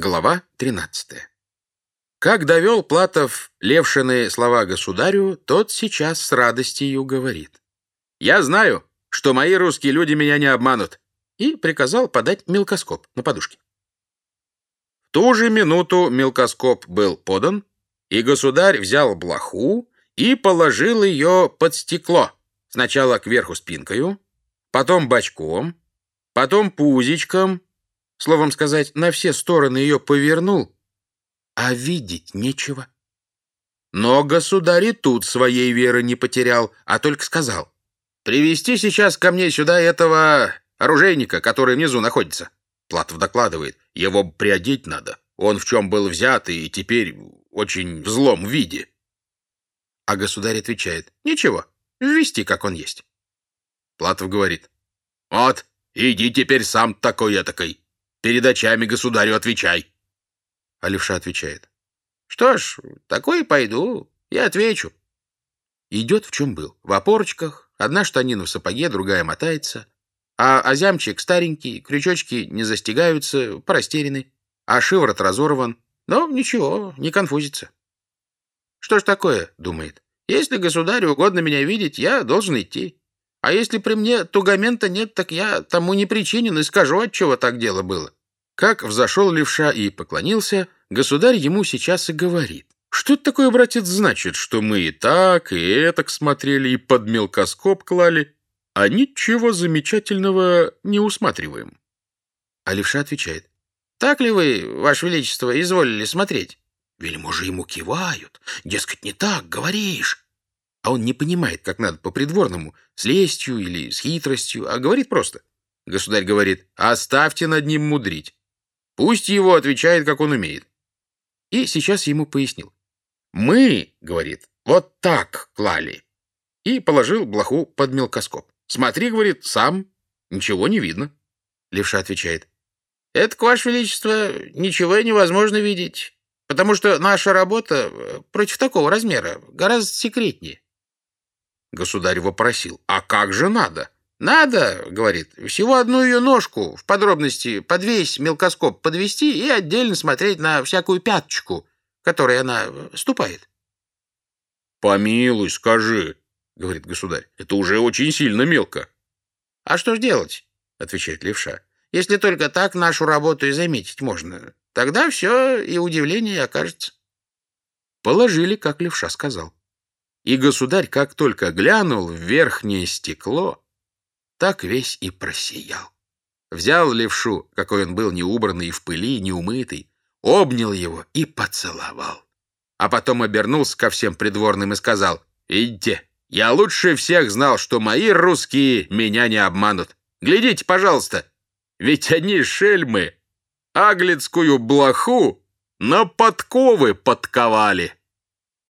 Глава 13. Как довел Платов Левшины слова государю, тот сейчас с радостью говорит. «Я знаю, что мои русские люди меня не обманут», и приказал подать мелкоскоп на подушке. В ту же минуту мелкоскоп был подан, и государь взял блоху и положил ее под стекло, сначала кверху спинкою, потом бочком, потом пузичком, словом сказать, на все стороны ее повернул, а видеть нечего. Но государь и тут своей веры не потерял, а только сказал, «Привести сейчас ко мне сюда этого оружейника, который внизу находится». Платов докладывает, «Его приодеть надо. Он в чем был взят и теперь очень в злом виде». А государь отвечает, «Ничего, ввести, как он есть». Платов говорит, «Вот, иди теперь сам такой-этакой. Перед очами государю отвечай». А левша отвечает. «Что ж, такой пойду, я отвечу». Идет в чем был. В опорочках, одна штанина в сапоге, другая мотается. А озямчик старенький, крючочки не застигаются, порастеряны, а шиворот разорван. Но ничего, не конфузится. «Что ж такое?» — думает. «Если государю угодно меня видеть, я должен идти. А если при мне тугамента нет, так я тому не причинен и скажу, отчего так дело было». Как взошел левша и поклонился, государь ему сейчас и говорит. «Что это такое, братец, значит, что мы и так, и этак смотрели, и под мелкоскоп клали, а ничего замечательного не усматриваем?» А левша отвечает. «Так ли вы, ваше величество, изволили смотреть?» Вельможи ему кивают. Дескать, не так, говоришь. А он не понимает, как надо по-придворному, с лестью или с хитростью, а говорит просто. Государь говорит, оставьте над ним мудрить. Пусть его отвечает, как он умеет. И сейчас ему пояснил. «Мы, — говорит, — вот так клали». И положил блоху под мелкоскоп. «Смотри, — говорит, — сам, ничего не видно». Левша отвечает. «Это, Ваше Величество, ничего невозможно видеть, потому что наша работа э, против такого размера гораздо секретнее». Государь вопросил. «А как же надо?» «Надо, — говорит, — всего одну ее ножку в подробности под весь мелкоскоп подвести и отдельно смотреть на всякую пяточку, которой она э, ступает». «Помилуй, скажи, — говорит государь, — это уже очень сильно мелко». «А что ж делать?» — отвечает левша. «Если только так нашу работу и заметить можно, тогда все и удивление окажется». Положили, как левша сказал. И государь, как только глянул в верхнее стекло, так весь и просиял. Взял левшу, какой он был неубранный и в пыли, неумытый, обнял его и поцеловал. А потом обернулся ко всем придворным и сказал, «Идите, я лучше всех знал, что мои русские меня не обманут. Глядите, пожалуйста, ведь они шельмы, аглицкую блоху на подковы подковали».